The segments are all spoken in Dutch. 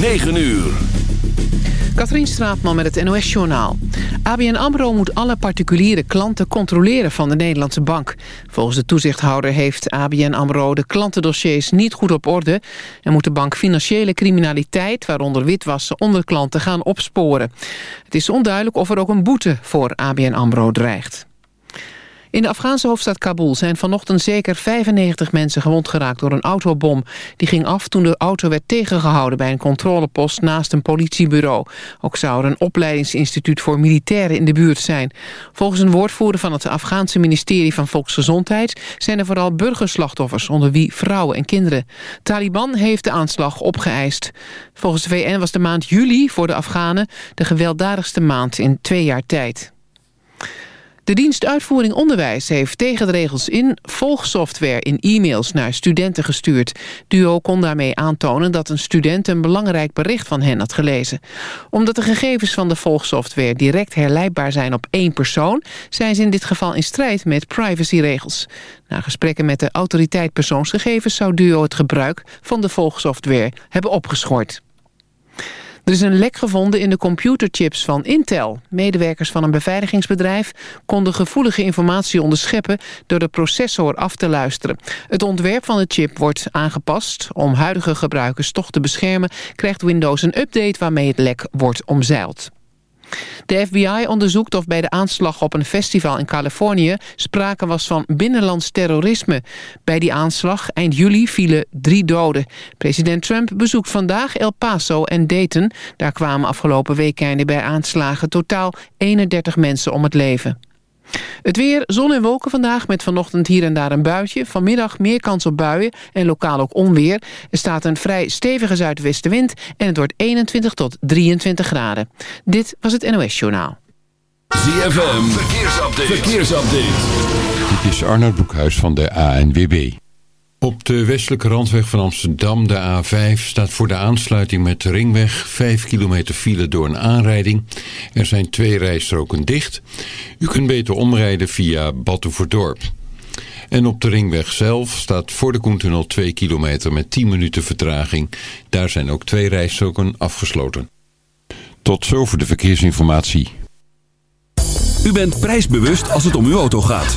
9 uur. Katrien Straatman met het NOS-journaal. ABN AMRO moet alle particuliere klanten controleren van de Nederlandse bank. Volgens de toezichthouder heeft ABN AMRO de klantendossiers niet goed op orde... en moet de bank financiële criminaliteit, waaronder witwassen, onder klanten gaan opsporen. Het is onduidelijk of er ook een boete voor ABN AMRO dreigt. In de Afghaanse hoofdstad Kabul zijn vanochtend zeker 95 mensen gewond geraakt door een autobom. Die ging af toen de auto werd tegengehouden bij een controlepost naast een politiebureau. Ook zou er een opleidingsinstituut voor militairen in de buurt zijn. Volgens een woordvoerder van het Afghaanse ministerie van Volksgezondheid zijn er vooral burgerslachtoffers, onder wie vrouwen en kinderen. Taliban heeft de aanslag opgeëist. Volgens de VN was de maand juli voor de Afghanen de gewelddadigste maand in twee jaar tijd. De dienst Uitvoering Onderwijs heeft tegen de regels in volgsoftware in e-mails naar studenten gestuurd. Duo kon daarmee aantonen dat een student een belangrijk bericht van hen had gelezen. Omdat de gegevens van de volgsoftware direct herleidbaar zijn op één persoon, zijn ze in dit geval in strijd met privacyregels. Na gesprekken met de autoriteit persoonsgegevens zou Duo het gebruik van de volgsoftware hebben opgeschort. Er is een lek gevonden in de computerchips van Intel. Medewerkers van een beveiligingsbedrijf konden gevoelige informatie onderscheppen door de processor af te luisteren. Het ontwerp van de chip wordt aangepast. Om huidige gebruikers toch te beschermen krijgt Windows een update waarmee het lek wordt omzeild. De FBI onderzoekt of bij de aanslag op een festival in Californië sprake was van binnenlands terrorisme. Bij die aanslag eind juli vielen drie doden. President Trump bezoekt vandaag El Paso en Dayton. Daar kwamen afgelopen weekenden bij aanslagen totaal 31 mensen om het leven. Het weer, zon en wolken vandaag met vanochtend hier en daar een buitje. Vanmiddag meer kans op buien en lokaal ook onweer. Er staat een vrij stevige zuidwestenwind en het wordt 21 tot 23 graden. Dit was het NOS Journaal. ZFM, verkeersupdate. verkeersupdate. Dit is Arnold Boekhuis van de ANWB. Op de westelijke randweg van Amsterdam, de A5, staat voor de aansluiting met de ringweg 5 kilometer file door een aanrijding. Er zijn twee rijstroken dicht. U kunt beter omrijden via Batuverdorp. En op de ringweg zelf staat voor de Koentunnel 2 kilometer met 10 minuten vertraging. Daar zijn ook twee rijstroken afgesloten. Tot zover de verkeersinformatie. U bent prijsbewust als het om uw auto gaat.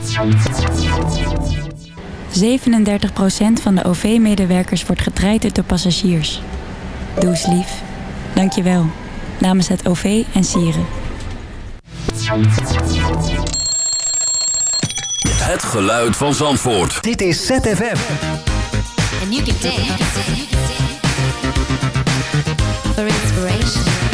37% van de OV-medewerkers wordt getraind door passagiers. Doe eens lief. Dank je wel. Namens het OV en Sieren. Het geluid van Zandvoort. Dit is ZFM. And you can dance. For inspiration.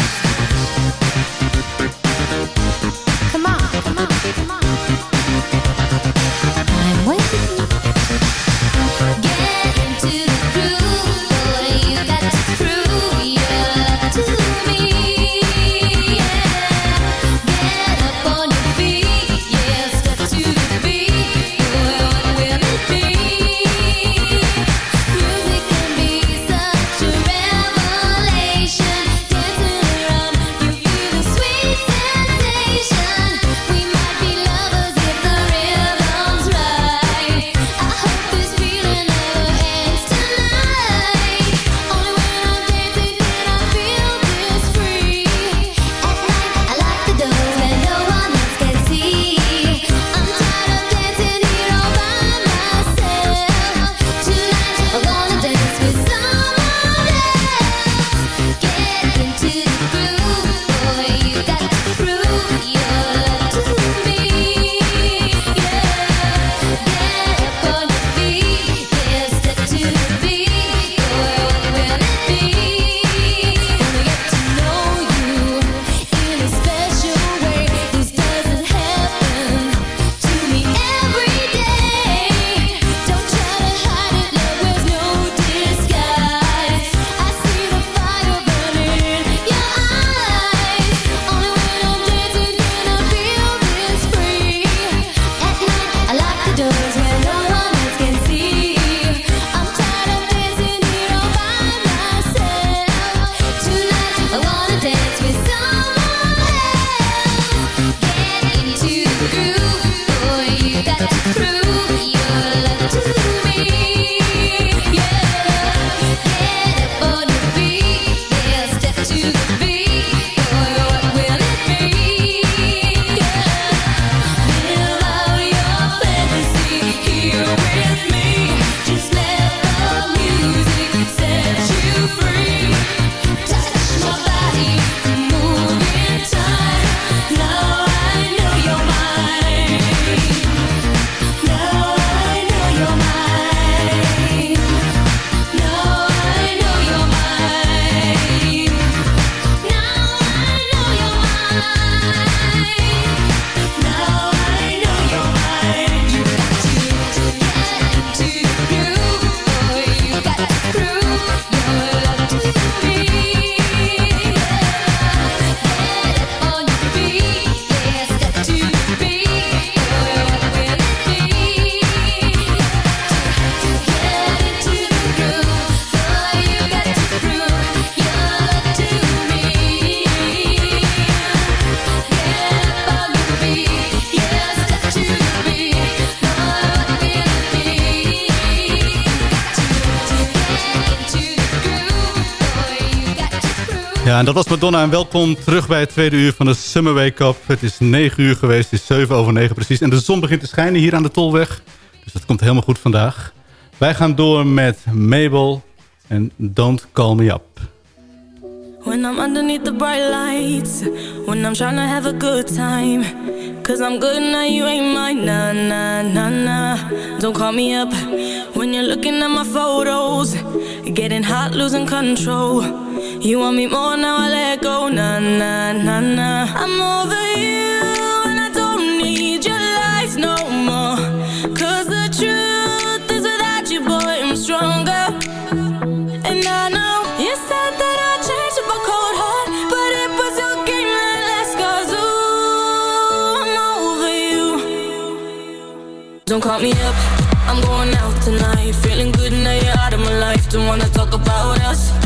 Madonna en welkom terug bij het tweede uur van de Summer Wake Up. Het is 9 uur geweest, het is 7 over 9 precies. En de zon begint te schijnen hier aan de Tolweg. Dus dat komt helemaal goed vandaag. Wij gaan door met Mabel en Don't Call Me Up. When I'm underneath the bright lights, when I'm trying to have a good time. Cause I'm good now, you ain't mine. Nah, nah, nah, nah. Don't call me up when you're looking at my photos. Getting hot, losing control. You want me more now, I let go. Nah, nah, nah, nah. I'm over you, and I don't need your lies no more. Cause the truth is without you, boy, I'm stronger. And I know you said that I changed up a cold heart, but it was your game that last cause ooh, I'm over you. Don't call me up, I'm going out tonight. Feeling good now you're out of my life. Don't wanna talk about us.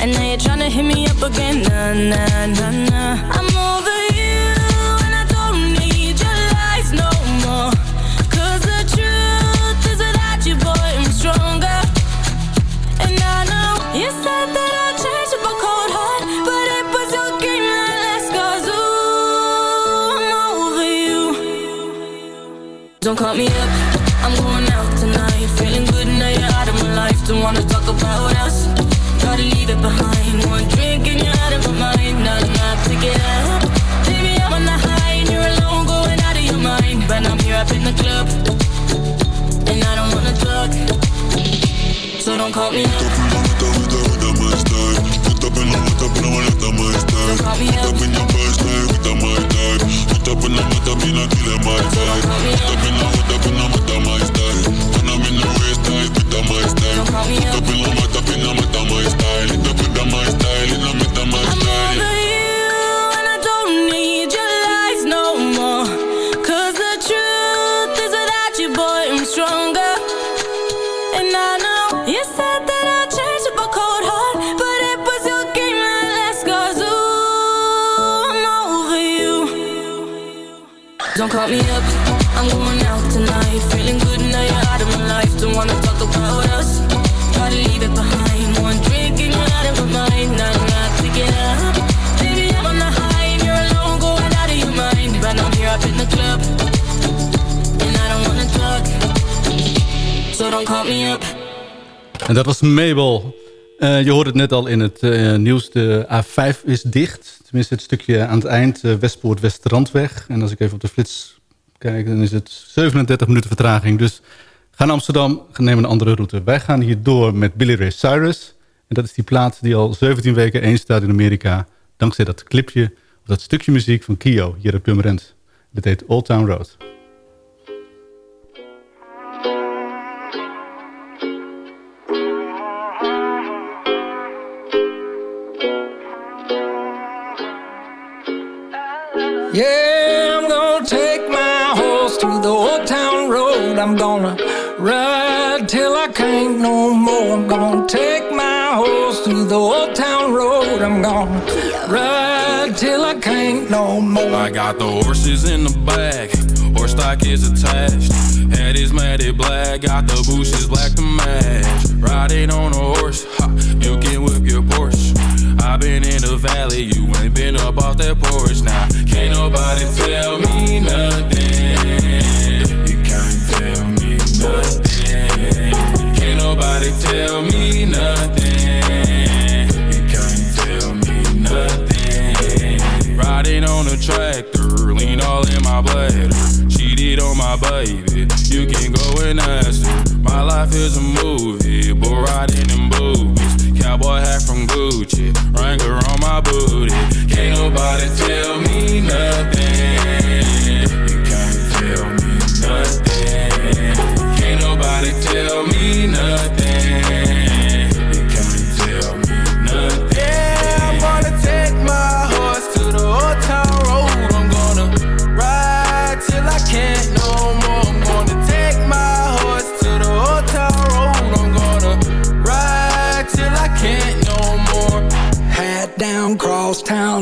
And now you're tryna hit me up again. Nah, nah, nah, nah. I'm over you And I don't need your lies no more. Cause the truth is without you, boy, I'm stronger. And I know you said that I changed up a cold heart, but it was your game that last cause ooh, I'm over you. Don't call me up, don't call me Mabel. Eh, je hoorde het net al in het eh, nieuws. De A5 is dicht. Tenminste het stukje aan het eind. eh, Westpoort Westrandweg. En als ik even op de flits kijk, dan is het 37 minuten vertraging. Dus ga naar Amsterdam, neem een andere route. Wij gaan hier door met Billy Ray Cyrus. En dat is die plaat die al 17 weken één staat in Amerika. Dankzij dat clipje, of dat stukje muziek van Kio hier op Purmerend. Dit heet Old Town Road. Yeah, I'm gonna take my horse to the old town road. I'm gonna ride till I can't no more. I'm gonna take my horse to the old town road. I'm gonna ride till I can't no more. I got the horses in the back, horse stock is attached. Head is matted black, got the bushes black to match. Riding on a horse, i been in the valley, you ain't been up off that porch. Now, can't nobody tell me nothing. You can't tell me nothing. Can't nobody tell me nothing. You can't tell me nothing. Riding on a tractor, lean all in my bladder. Cheated on my baby, you can go and ask her. My life is a movie, but riding in boobies. Cowboy hat from Gucci, Wrangler on my booty. Can't nobody tell me nothing. Can't tell me nothing. Can't nobody tell me nothing.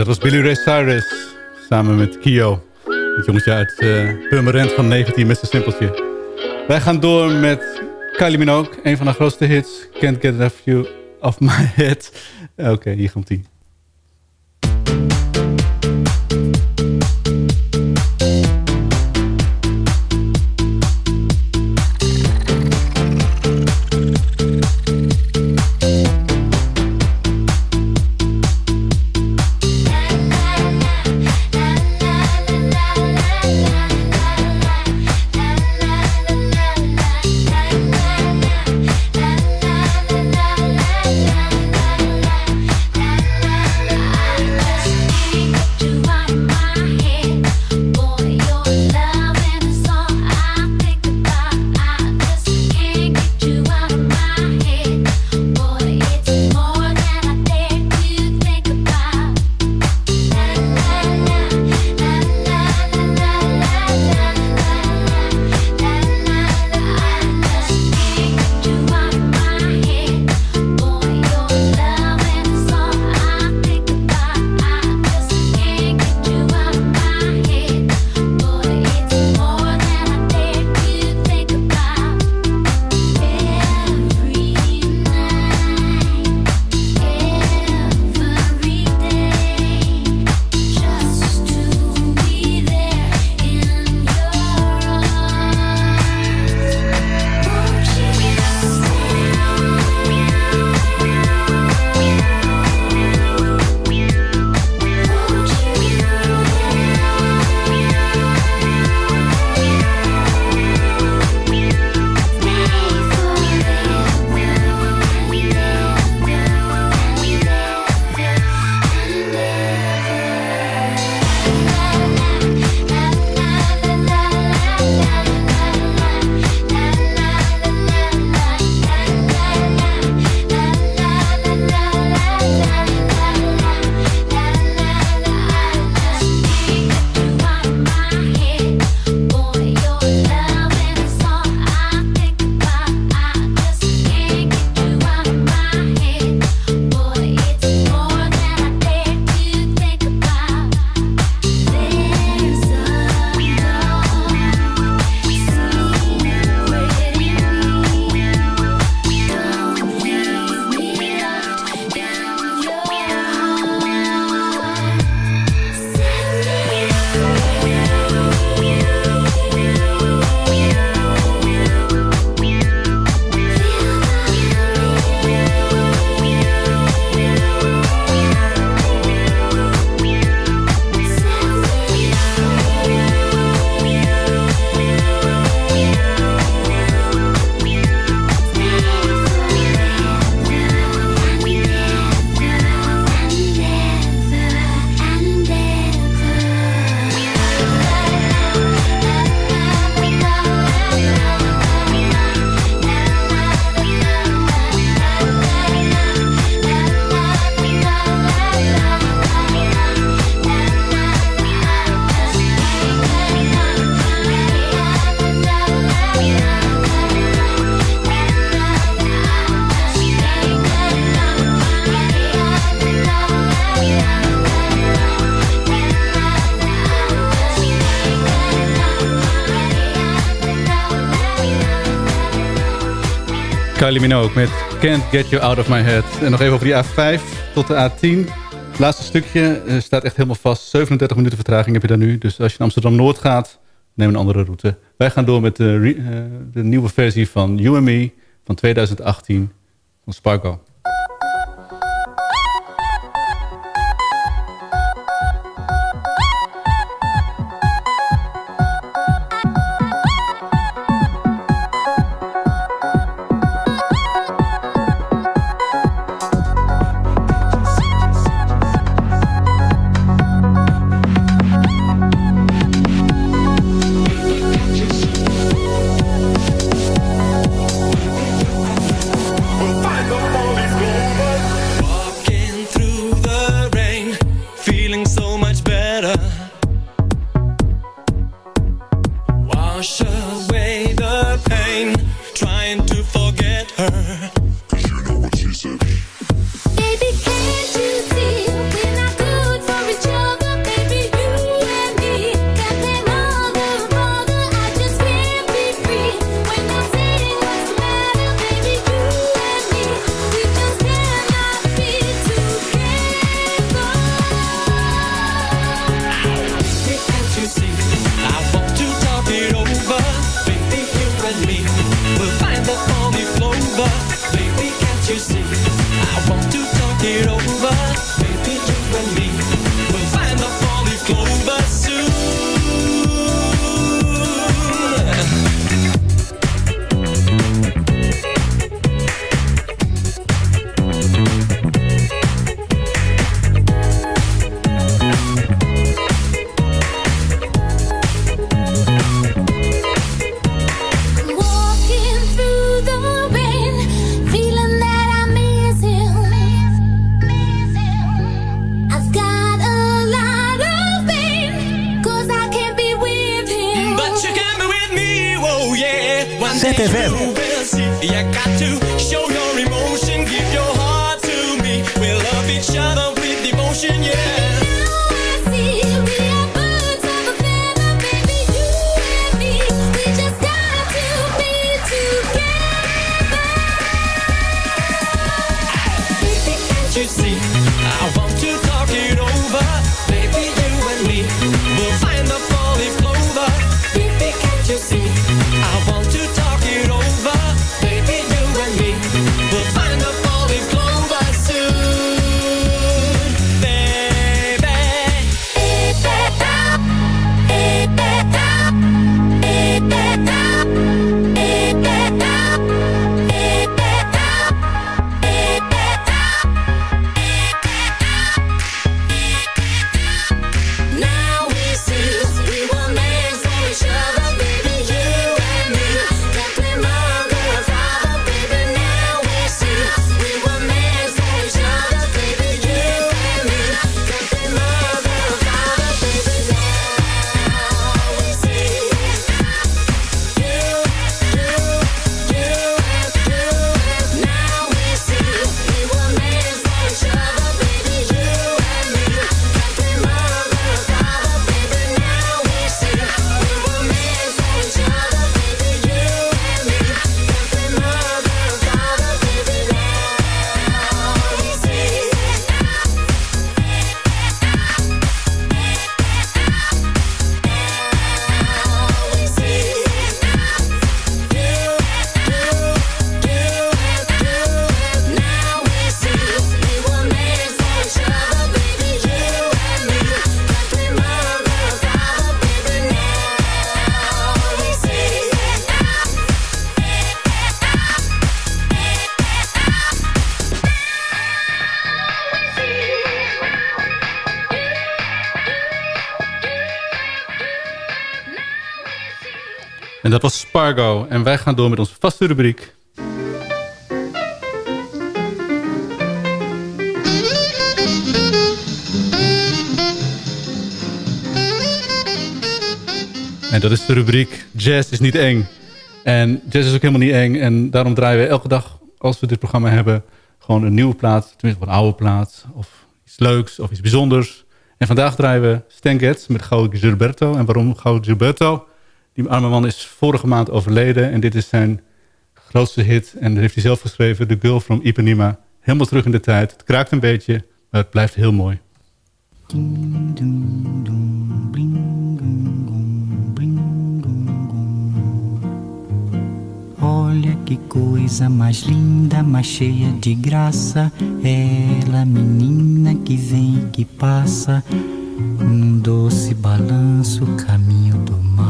Dat was Billy Ray Cyrus samen met Kio. Het jongetje uit uh, Purmerend van 19 met zijn simpeltje. Wij gaan door met Kylie Minogue, een van haar grootste hits. Can't Get Enough You Off My Head. Oké, hier komt ie. Kylie Minogue met Can't Get You Out of My Head. En nog even over die A5 tot de A10. Het laatste stukje eh, staat echt helemaal vast. 37 minuten vertraging heb je daar nu. Dus als je naar Amsterdam-Noord gaat, neem een andere route. Wij gaan door met de, re- eh, de nieuwe versie van You and Me van 2018 van Sparko. Dat was Spargo. En wij gaan door met onze vaste rubriek. En dat is de rubriek Jazz is niet eng. En jazz is ook helemaal niet eng. En daarom draaien we elke dag, als we dit programma hebben... gewoon een nieuwe plaat, tenminste een oude plaat... of iets leuks of iets bijzonders. En vandaag draaien we Stan Getz met Gauw Gilberto. En waarom Gauw Gilberto? Die arme man is vorige maand overleden. En dit is zijn grootste hit. En dat heeft hij zelf geschreven. The Girl from Ipanema. Helemaal terug in de tijd. Het kraakt een beetje, maar het blijft heel mooi. Olha que coisa mais linda, mais cheia de graça. Ela, menina que vem e que passa, num doce balanço, caminho do mar.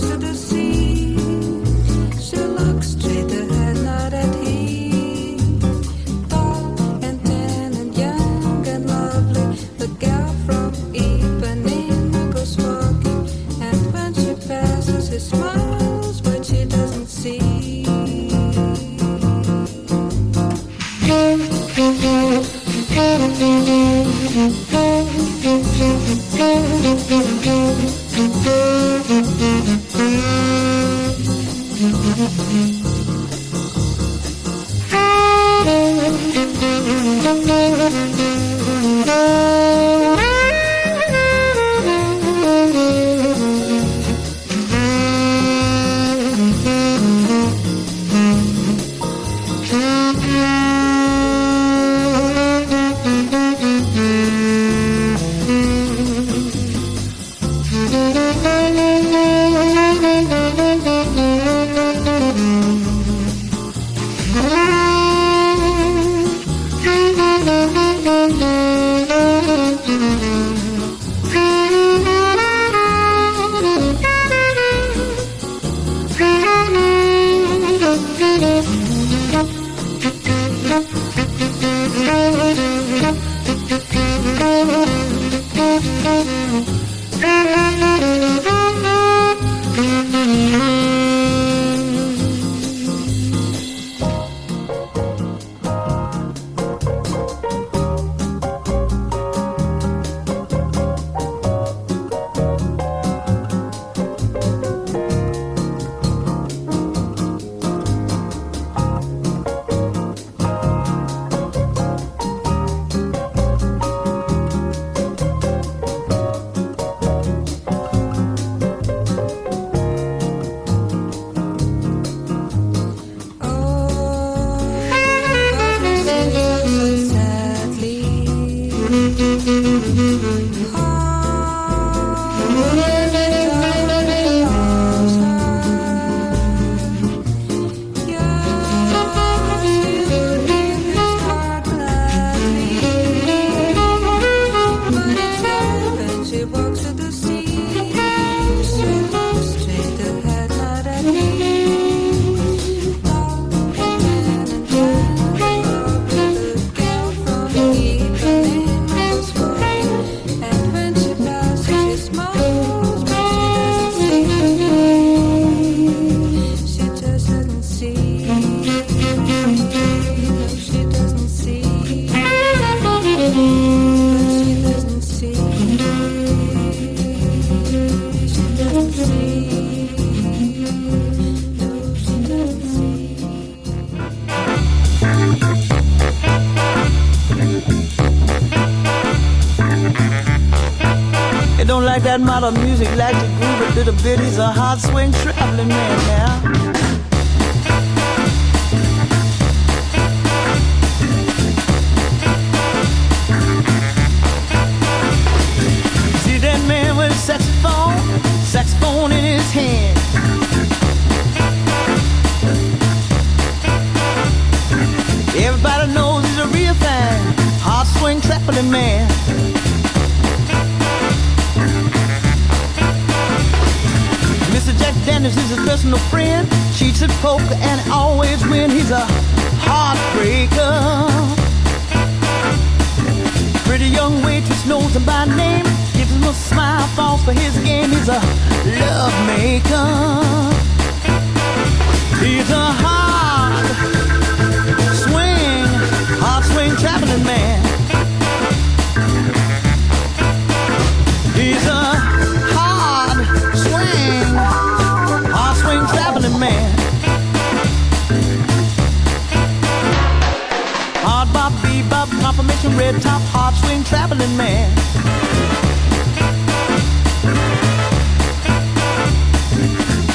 to the sea. hearts swing. Daniels is his personal friend. Cheats at poker and always wins. He's a heartbreaker. Pretty young waitress knows him by name. Gives him a smile, falls for his game. He's a love maker. He's a hard swing, hard swing traveling man. He's a confirmation, red top, hard swing traveling man.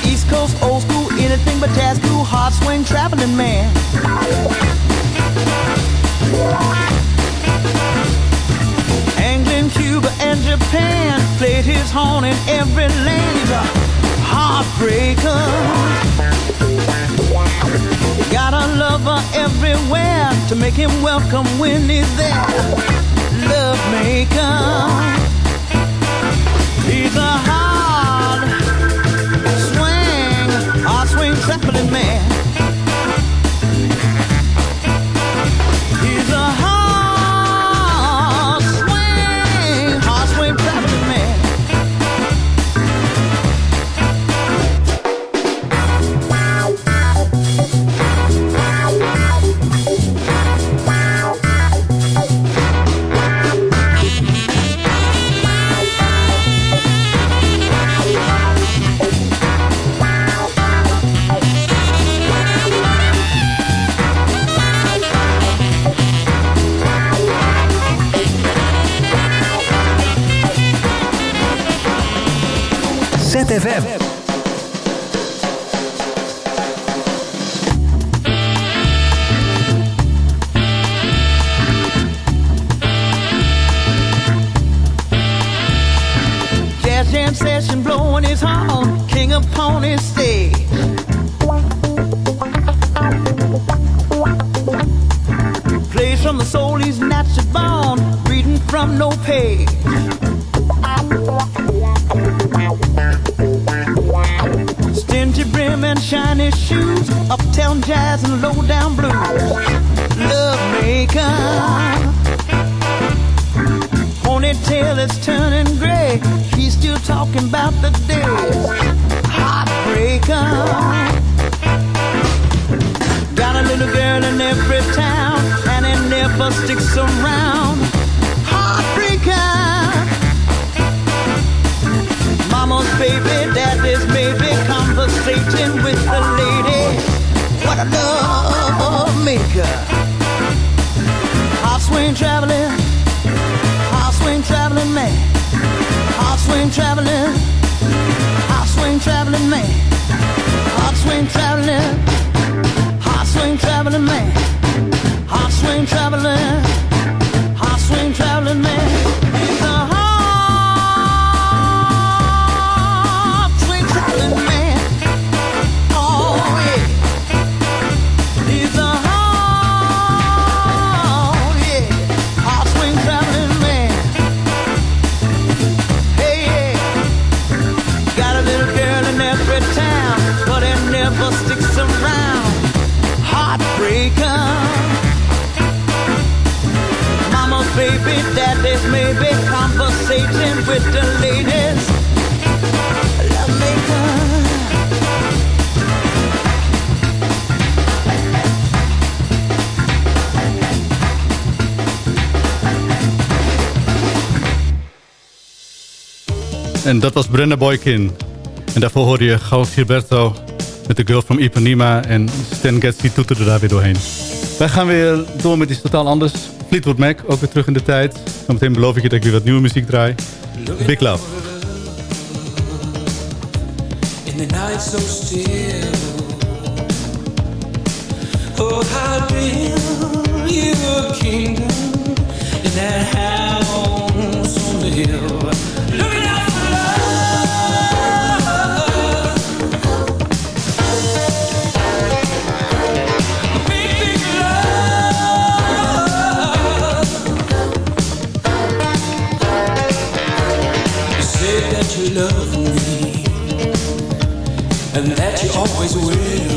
East Coast, old school, anything but jazz, cool, hard swing traveling man. England, Cuba, and Japan played his horn in every land. He's a heartbreaker. Got a lover everywhere to make him welcome when he's there. Love maker. He's a hard swing, hard swing traveling man. Jazz jam session blowing his horn, king upon his stage. Plays from the soul he's naturally born, reading from no page. And shiny shoes, uptown jazz and low down blues. Love maker ponytail is turning gray. He's still talking about the days. Heartbreaker. Got a little girl in every town, and it never sticks around. Heartbreaker. Mama's baby, daddy's maybe conversating with the lady. What a love maker. Heart swing traveling Hot swing traveling man. Hot swing traveling. Hot swing traveling man. Hot swing traveling. Hot swing traveling man. Hot swing traveling. Hot swing traveling man. He's a hot swing traveling man. En dat was Brenda Boykin. En daarvoor hoorde je Gauw Gilberto met de Girl from Ipanema. En Stan Getz toeterde daar weer doorheen. Wij gaan weer door met iets totaal anders. Fleetwood Mac, ook weer terug in de tijd. Zometeen beloof ik je dat ik weer wat nieuwe muziek draai. Big Love. in the night so still. Oh, how you a kingdom in that house on the hill. Always will.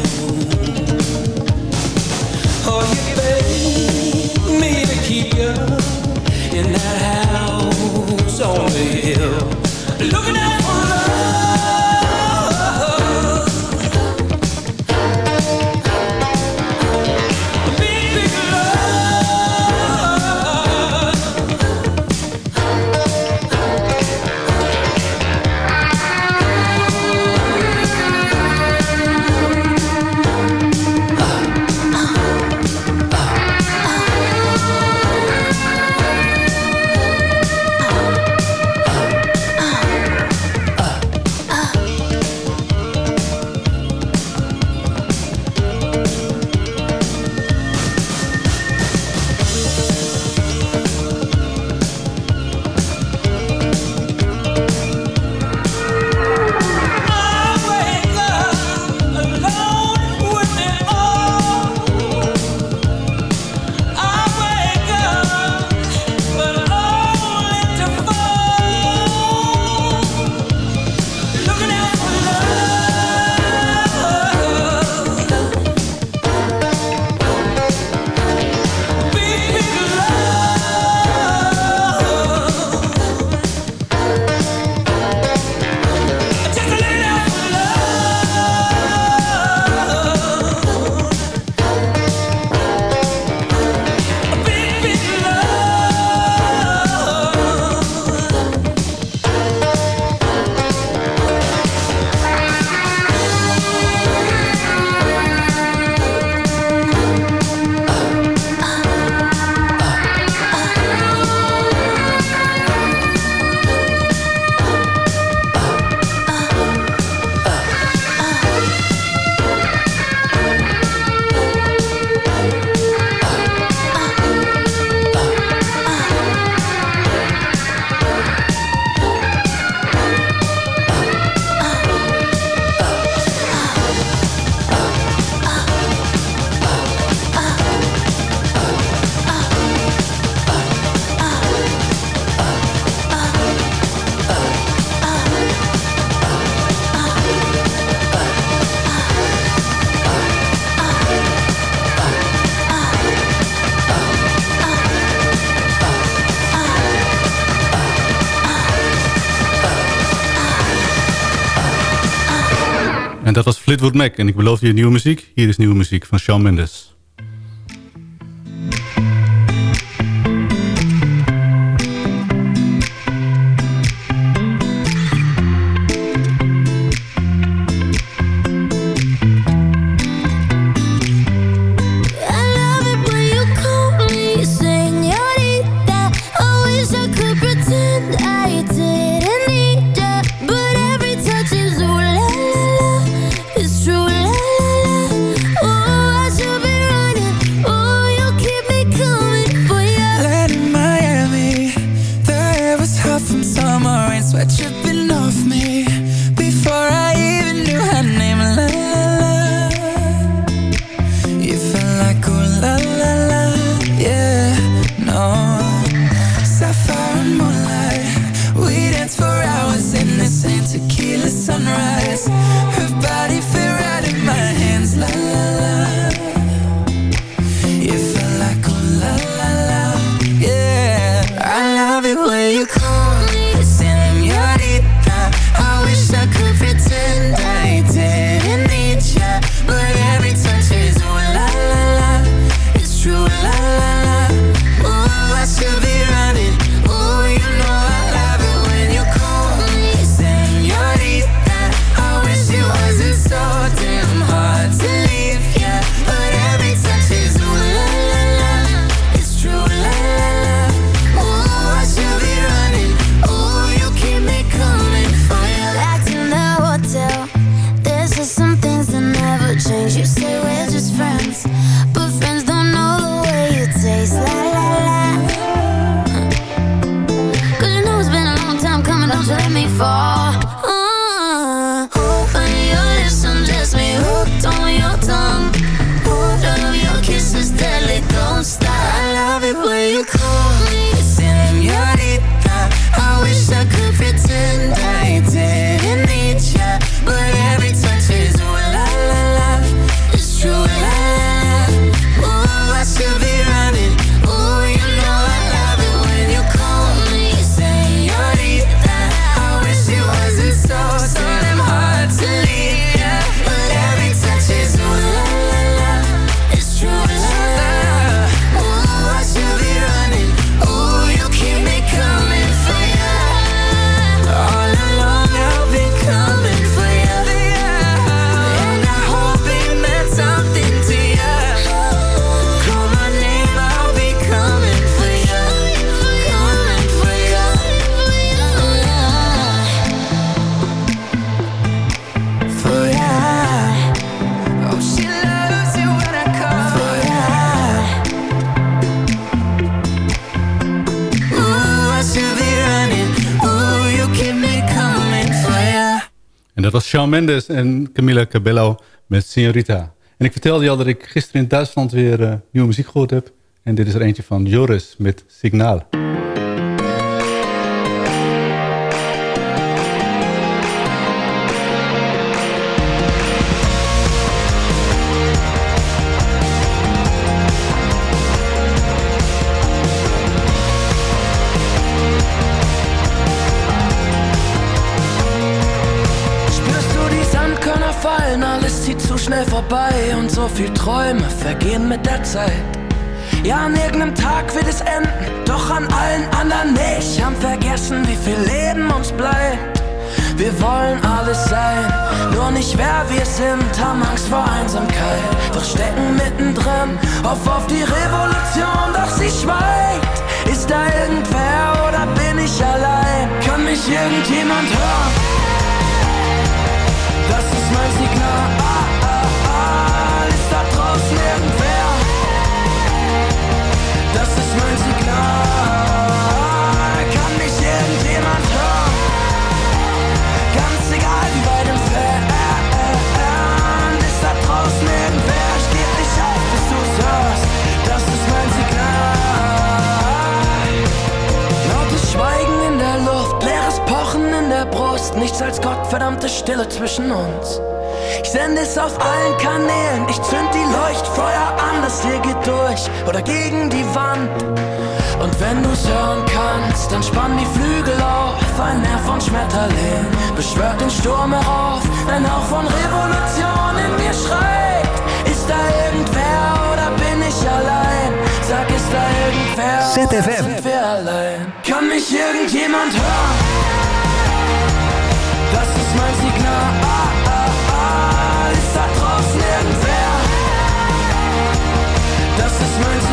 dat was Fleetwood Mac en ik beloof je nieuwe muziek. Hier is nieuwe muziek van Shawn Mendes. Shawn Mendes en Camila Cabello met Senorita. En ik vertelde je al dat ik gisteren in Duitsland weer eh, nieuwe muziek gehoord heb. En dit is er eentje van Joris met Signaal. schnell vorbei und so viel Träume vergehen mit der Zeit. Ja, an irgendeinem Tag wird es enden, doch an allen anderen nicht. Haben vergessen, wie viel Leben uns bleibt. Wir wollen alles sein, nur nicht wer wir sind. Haben Angst vor Einsamkeit, doch stecken mittendrin. Hoff auf die Revolution, doch sie schweigt. Ist da irgendwer oder bin ich allein? Kann mich irgendjemand hören? Das ist mein Signal. Chaos als gottverdammte Stille zwischen uns. Ich sende es auf allen Kanälen, ich zünd die Leuchtfeuer an, das hier geht durch oder gegen die Wand. Und wenn du's hören kannst, dann spann die Flügel auf, ein Nerv von Schmetterling beschwört den Sturm herauf, ein Hauch von Revolution in mir schreit. Ist da irgendwer oder bin ich allein? Sag, ist da irgendwer? ZFM. Sind wir allein? Kann mich irgendjemand hören? Ist mein Signal. Ah, ah, ah. Ist da draußen irgendwer? Das ist mein Signal.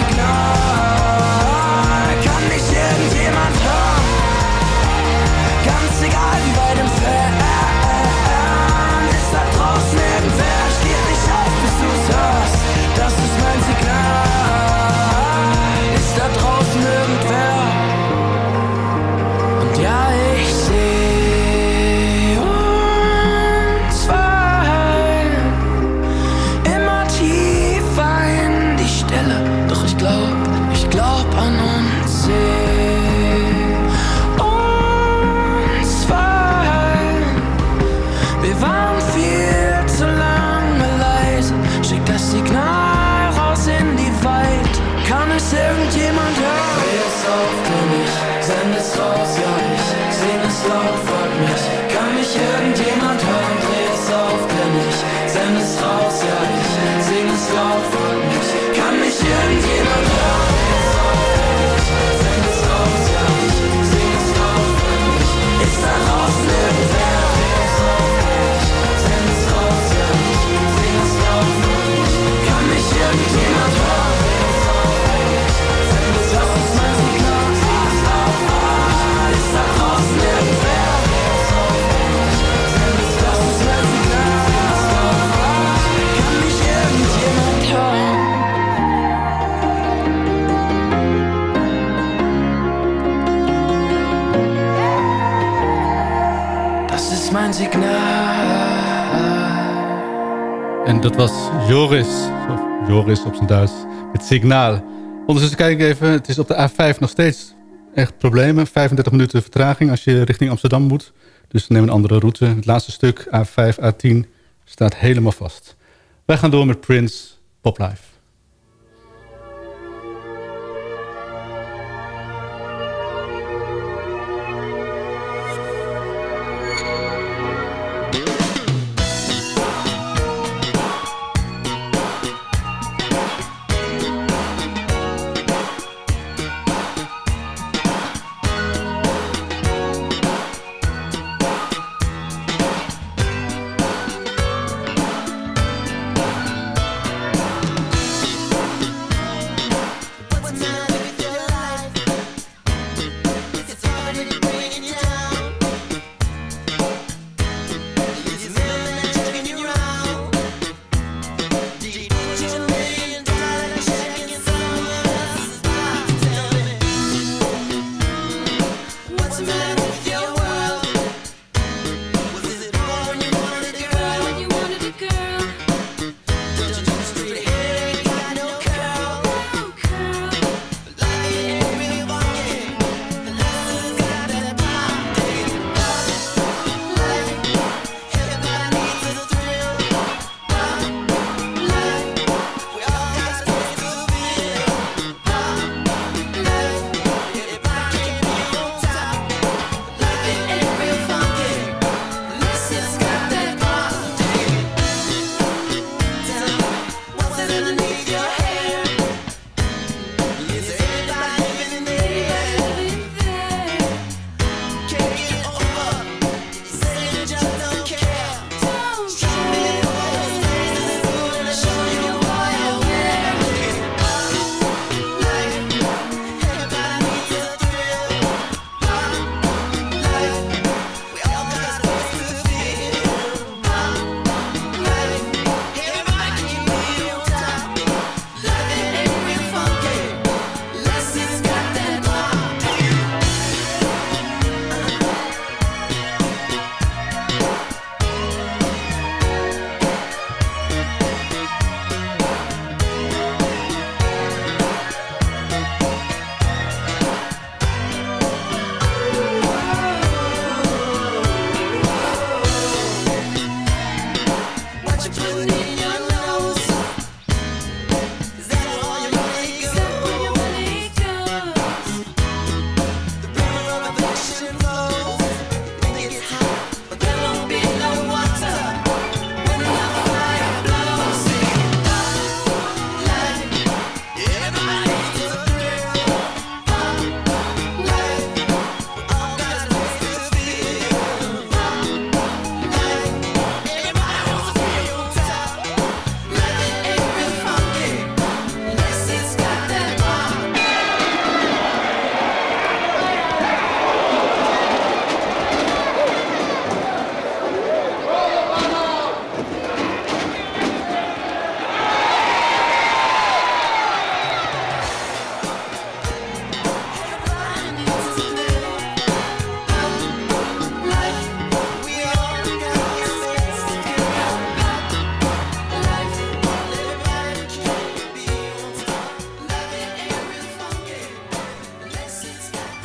Joris, of Joris op zijn Duits, het signaal. Ondertussen kijk ik even, het is op de A5 nog steeds echt problemen. 35 minuten vertraging als je richting Amsterdam moet. Dus neem een andere route. Het laatste stuk, A5, A10, staat helemaal vast. Wij gaan door met Prince Poplife. Thank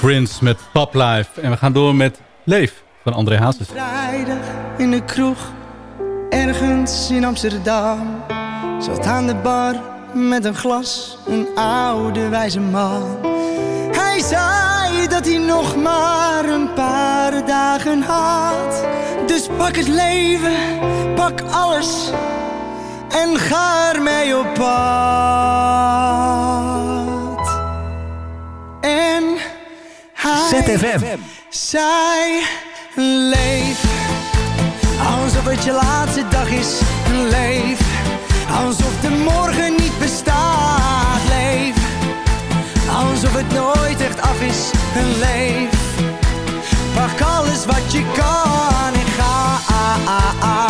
Prince met Pop Life. En we gaan door met Leef van André Hazes. Vrijdag in de kroeg, ergens in Amsterdam. Zat aan de bar met een glas, een oude wijze man. Hij zei dat hij nog maar een paar dagen had. Dus pak het leven, pak alles en ga ermee op pad. ZFM. zij leef Alsof het je laatste dag is. Leef Alsof de morgen niet bestaat. Leef Alsof het nooit echt af is. Leef Pak alles wat je kan en ga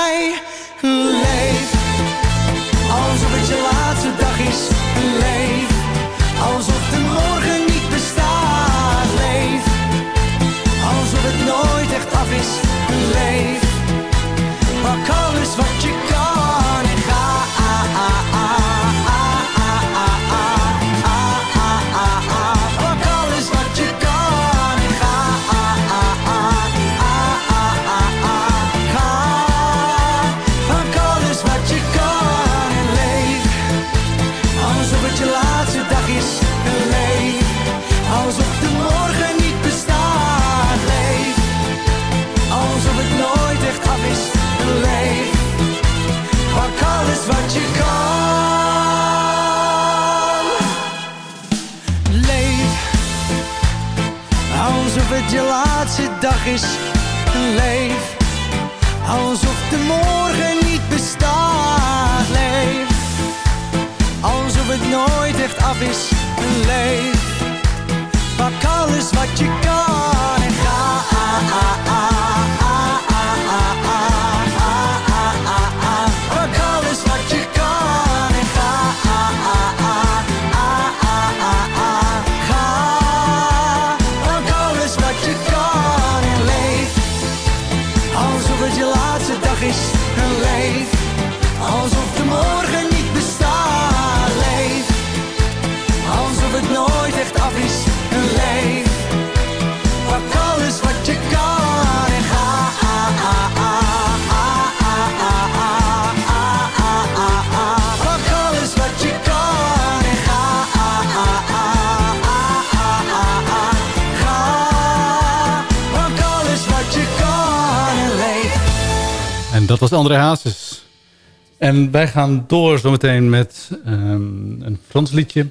Wij gaan door zometeen met ehm, een Frans liedje.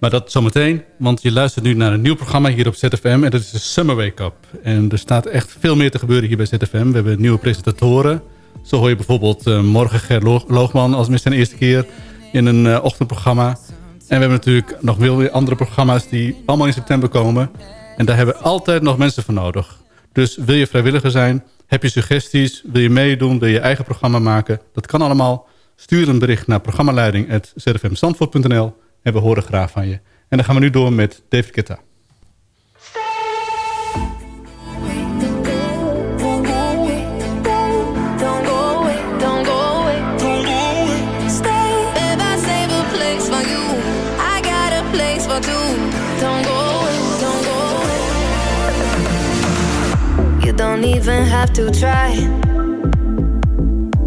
Maar dat zometeen, want je luistert nu naar een nieuw programma hier op ZFM. En dat is de Summer Wake Up. En er staat echt veel meer te gebeuren hier bij ZFM. We hebben nieuwe presentatoren. Zo hoor je bijvoorbeeld eh, morgen Ger Lo- Loogman als mis zijn eerste keer in een eh, ochtendprogramma. En we hebben natuurlijk nog veel weer andere programma's die allemaal in september komen. En daar hebben we altijd nog mensen voor nodig. Dus wil je vrijwilliger zijn, heb je suggesties, wil je meedoen, wil je eigen programma maken. Dat kan allemaal. Stuur een bericht naar programmaleiding.zfmzandvoort.nl en we horen graag van je. En dan gaan we nu door met David Guetta. Don't go away, don't go away, don't go away. Stay, babe, I save a place for you. I got a place for two. Don't go away, don't go away. You don't even have to try.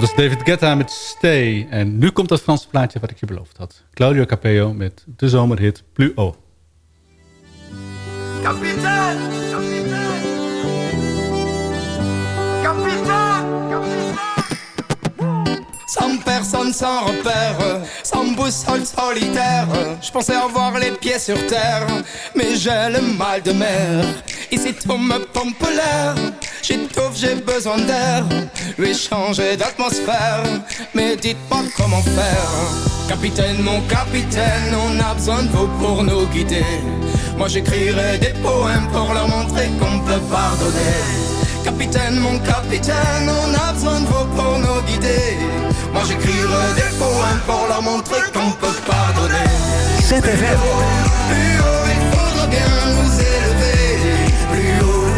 dat is David Guetta met Stay. En nu komt dat Franse plaatje wat ik je beloofd had. Claudio Capeo met de zomerhit Plus haut. Personne, sans repère, sans boussole solitaire. Je pensais avoir les pieds sur terre, mais j'ai le mal de mer. Ici tout me pompe l'air, j'étouffe, j'ai besoin d'air. Lui changer d'atmosphère, mais dites-moi comment faire. Capitaine, mon capitaine, on a besoin de vous pour nous guider. Moi j'écrirai des poèmes pour leur montrer qu'on peut pardonner. Capitaine, mon capitaine, on a besoin de vous pour nous guider. Moi j'écrirai des poèmes pour leur montrer qu'on peut pardonner. ZFM. Plus haut, il faudra bien nous élever. Plus haut,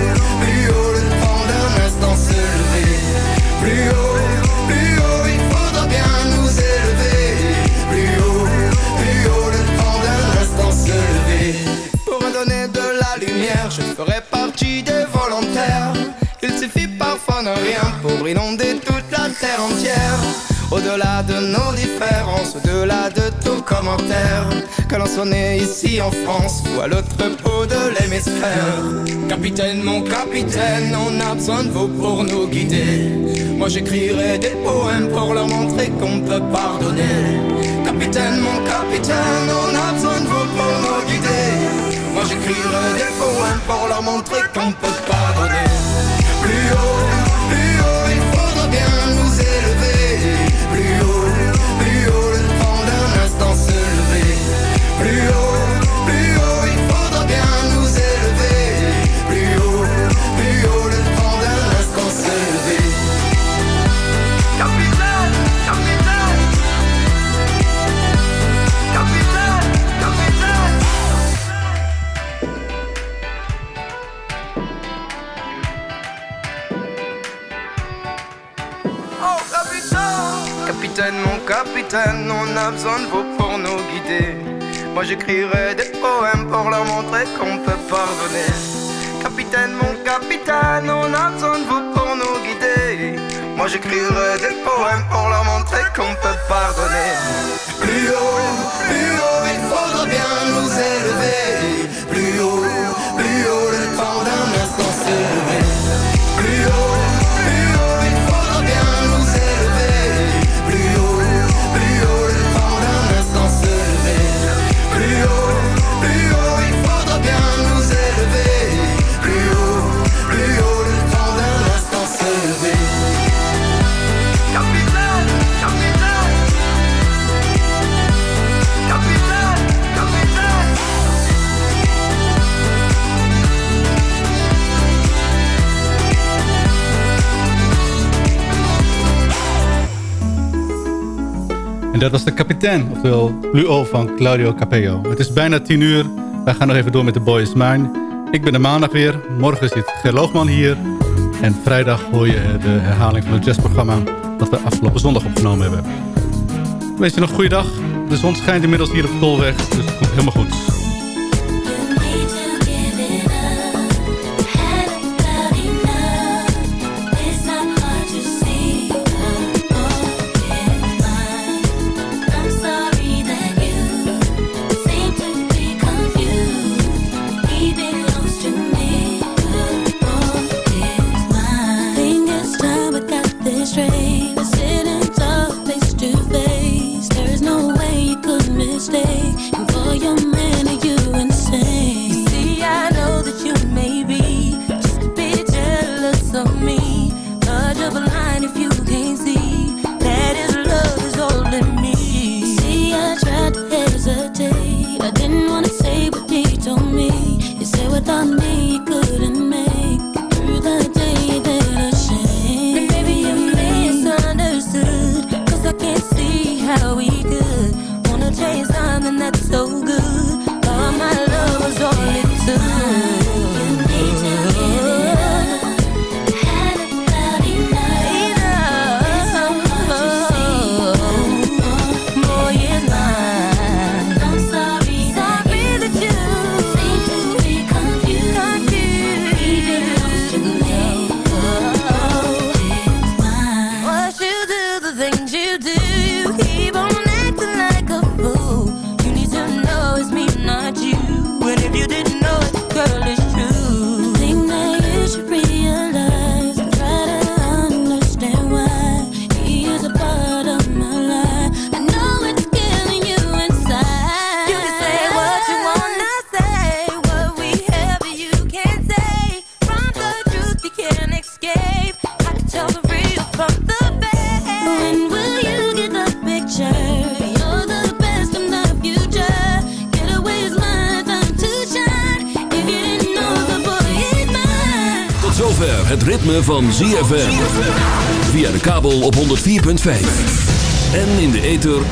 plus haut, le temps d'un instant se lever. Plus haut, plus haut, il faudra bien nous élever. Plus haut, plus haut, le temps d'un instant se lever. Pour me donner de la lumière, je ferai partie des volontaires. Il suffit parfois de rien pour inonder toute la terre entière. Au-delà de nos différences, au-delà de tout commentaire, que l'on soit né ici en France ou à l'autre bout de l'hémisphère. Capitaine, mon capitaine, on a besoin de vous pour nous guider. Moi j'écrirai des poèmes pour leur montrer qu'on peut pardonner. Capitaine, mon capitaine, on a besoin de vous pour nous guider. Moi j'écrirai des poèmes pour leur montrer qu'on peut pardonner. Capitaine mon capitaine, on a besoin de vous pour nous guider. Moi j'écrirai des poèmes pour leur montrer qu'on peut pardonner. Capitaine, mon capitaine, on a besoin de vous pour nous guider. Moi j'écrirai des poèmes pour leur montrer qu'on peut pardonner. Plus haut, plus haut, il faudra bien nous élever. Plus haut, plus haut, le temps d'un instant En dat was de kapitein, oftewel Luo van Claudio Capello. Het is bijna tien uur. Wij gaan nog even door met de Boys Mine. Ik ben de maandag weer. Morgen zit Gerloogman hier. En vrijdag hoor je de herhaling van het jazzprogramma... dat we afgelopen zondag opgenomen hebben. Wees je nog een goede dag. De zon schijnt inmiddels hier op de tolweg, dus het komt helemaal goed.